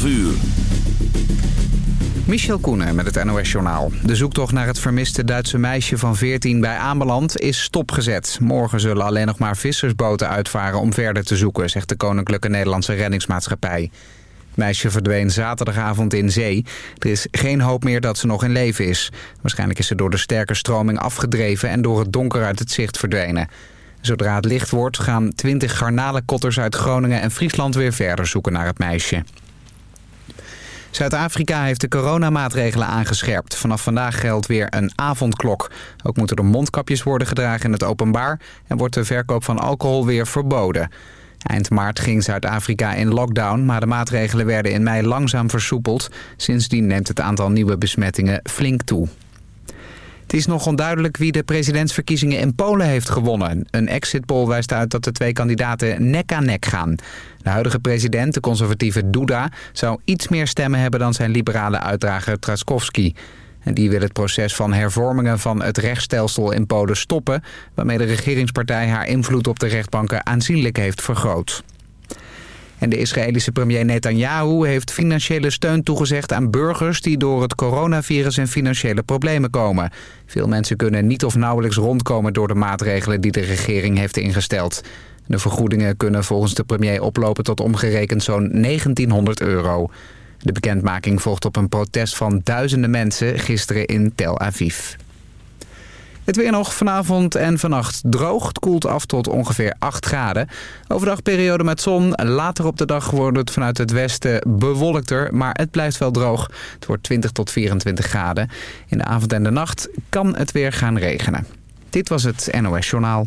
12 uur. Michel Koenen met het NOS-journaal. De zoektocht naar het vermiste Duitse meisje van 14 bij Ameland is stopgezet. Morgen zullen alleen nog maar vissersboten uitvaren om verder te zoeken... zegt de Koninklijke Nederlandse Reddingsmaatschappij. Het meisje verdween zaterdagavond in zee. Er is geen hoop meer dat ze nog in leven is. Waarschijnlijk is ze door de sterke stroming afgedreven... en door het donker uit het zicht verdwenen. Zodra het licht wordt gaan 20 garnalenkotters uit Groningen en Friesland weer verder zoeken naar het meisje. Zuid-Afrika heeft de coronamaatregelen aangescherpt. Vanaf vandaag geldt weer een avondklok. Ook moeten er mondkapjes worden gedragen in het openbaar... en wordt de verkoop van alcohol weer verboden. Eind maart ging Zuid-Afrika in lockdown... maar de maatregelen werden in mei langzaam versoepeld. Sindsdien neemt het aantal nieuwe besmettingen flink toe. Het is nog onduidelijk wie de presidentsverkiezingen in Polen heeft gewonnen. Een exit poll wijst uit dat de twee kandidaten nek aan nek gaan. De huidige president, de conservatieve Duda, zou iets meer stemmen hebben dan zijn liberale uitdrager Trzaskowski. En die wil het proces van hervormingen van het rechtsstelsel in Polen stoppen... waarmee de regeringspartij haar invloed op de rechtbanken aanzienlijk heeft vergroot. En de Israëlische premier Netanyahu heeft financiële steun toegezegd aan burgers die door het coronavirus in financiële problemen komen. Veel mensen kunnen niet of nauwelijks rondkomen door de maatregelen die de regering heeft ingesteld. De vergoedingen kunnen volgens de premier oplopen tot omgerekend zo'n 1900 euro. De bekendmaking volgt op een protest van duizenden mensen gisteren in Tel Aviv. Het weer nog vanavond en vannacht droog. Het koelt af tot ongeveer 8 graden. Overdag periode met zon. Later op de dag wordt het vanuit het westen bewolkter. Maar het blijft wel droog. Het wordt 20 tot 24 graden. In de avond en de nacht kan het weer gaan regenen. Dit was het NOS Journaal.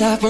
Back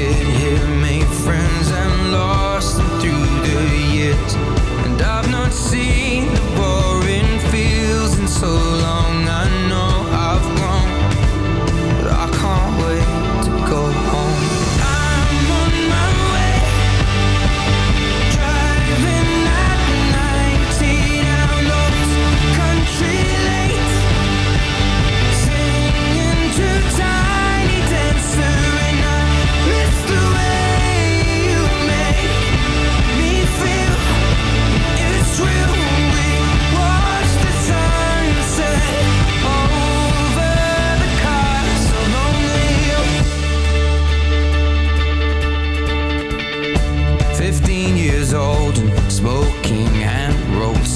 could Made friends and lost them through the years. And I've not seen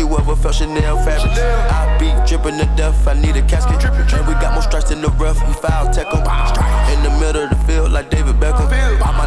Big daddy, have you ever felt Chanel fabric? I be dripping to death, I need a casket. And we got more strikes in the rough, we foul tech 'em. In the middle of the field, like David Beckham. All my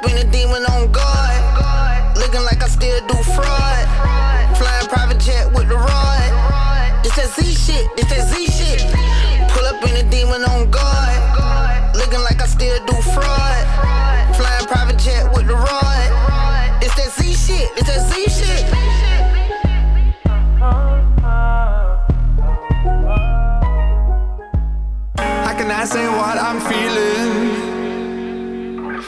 Up in a demon on guard. Looking like I still do fraud. Flying private jet with the rod. It's that Z shit, it's that Z shit. Pull up in a demon on guard. Looking like I still do fraud. Flying private jet with the rod. It's that Z shit, it's that Z shit. How can I say what I'm feeling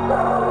Oh, no!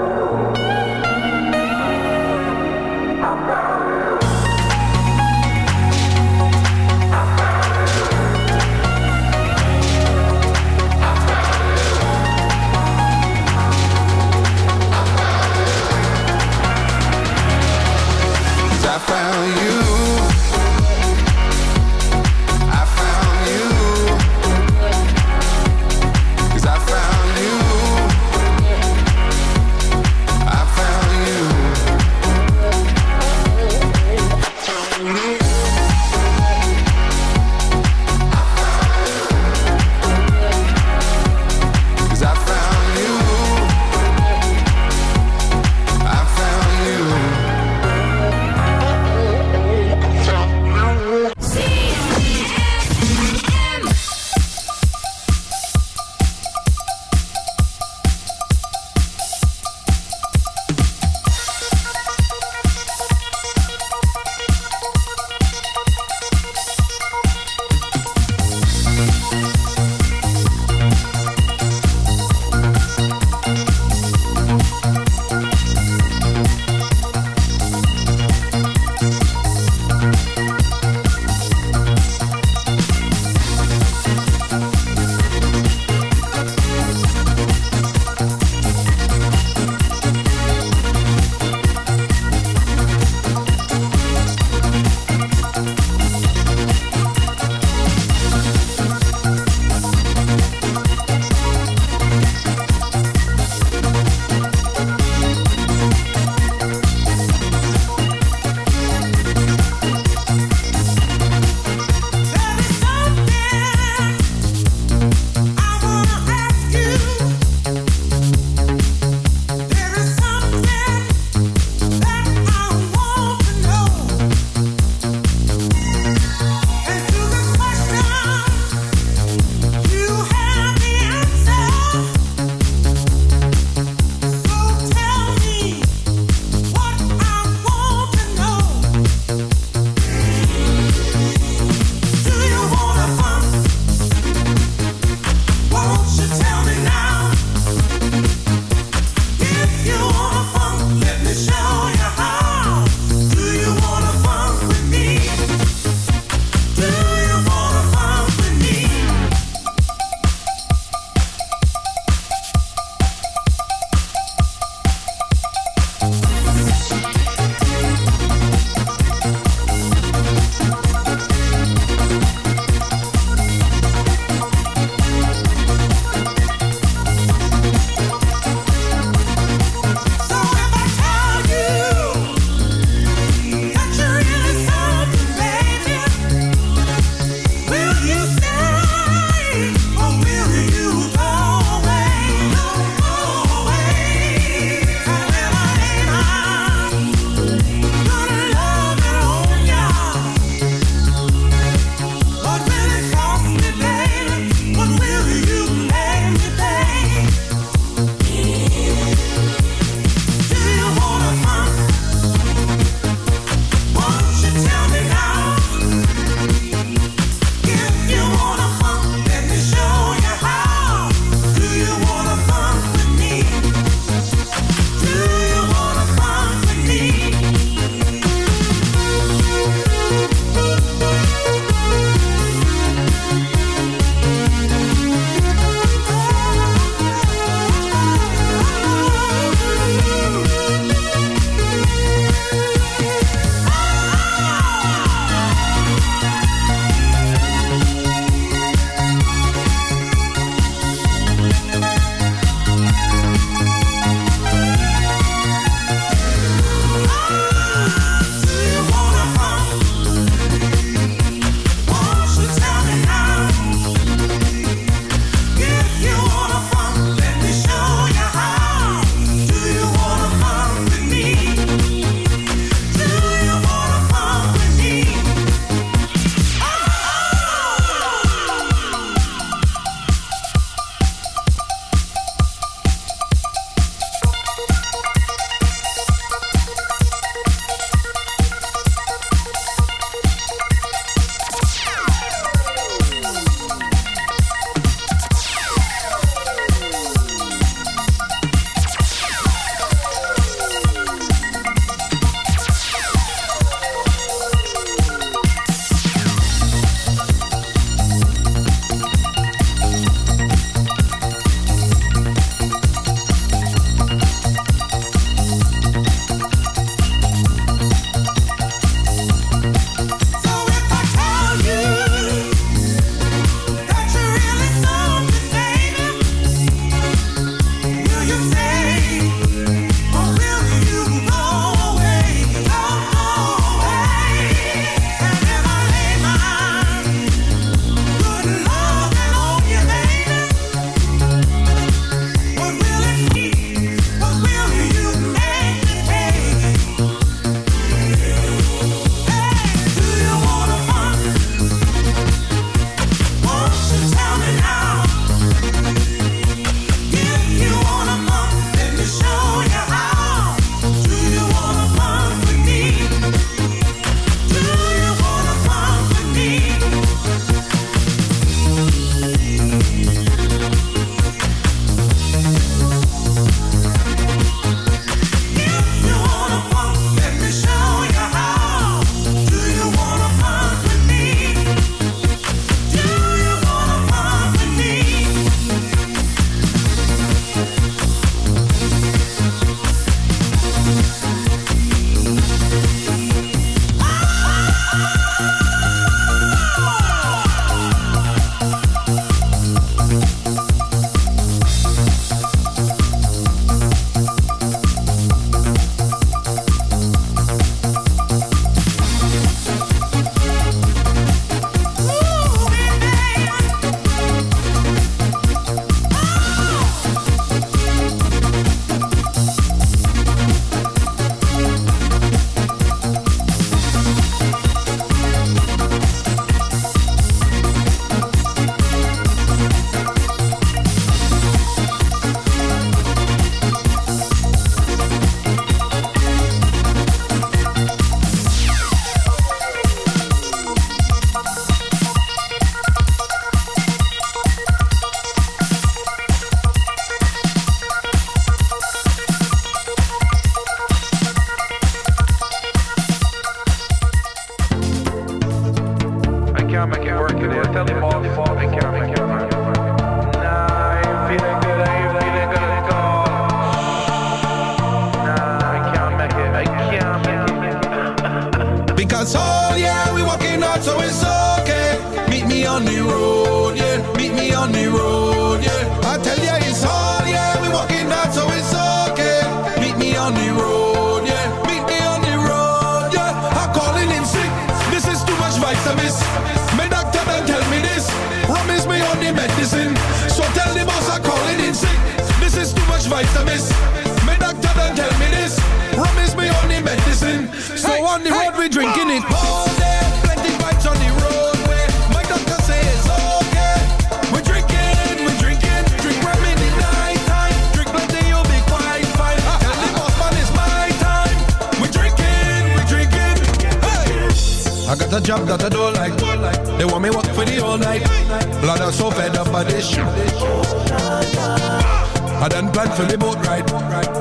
Ah, I done planned for the boat ride.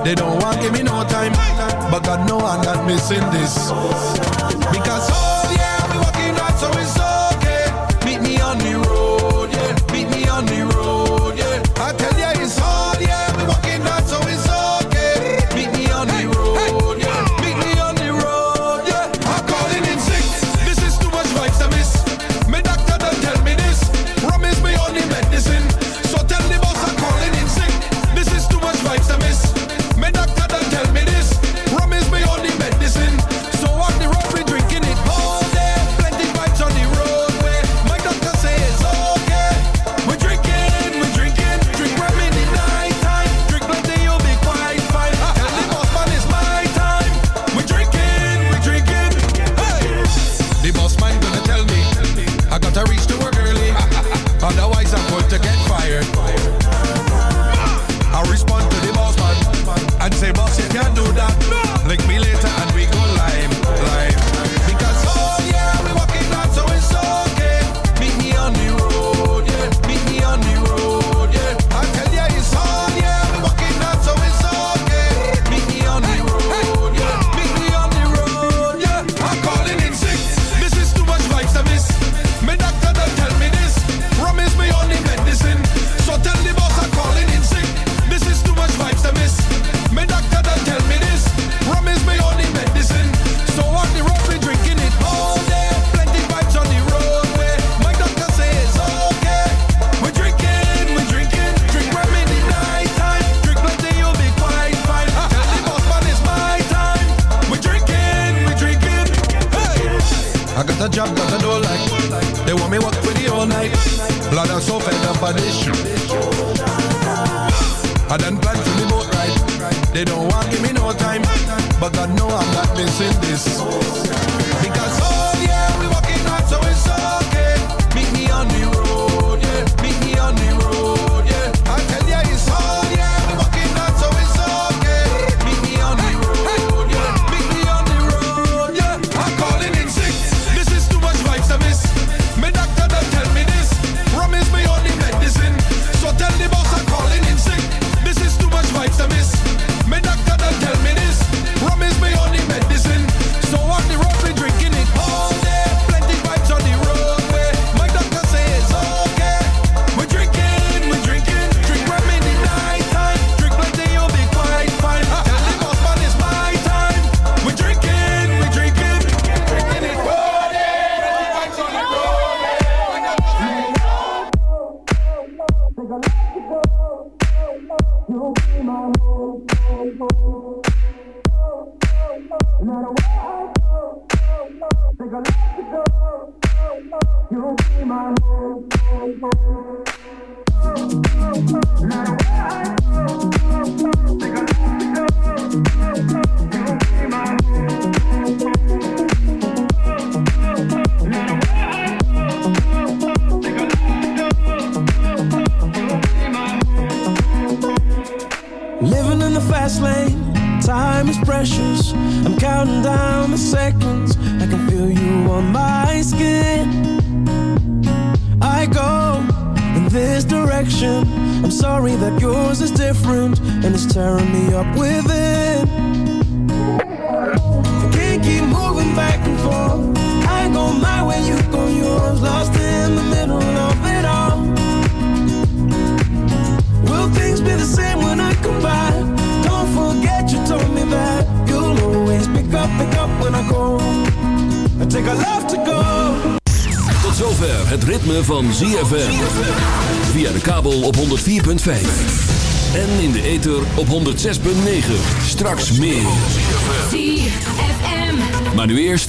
They don't want give me no time, but God know I'm not missing this. Because oh yeah, we walking right, so it's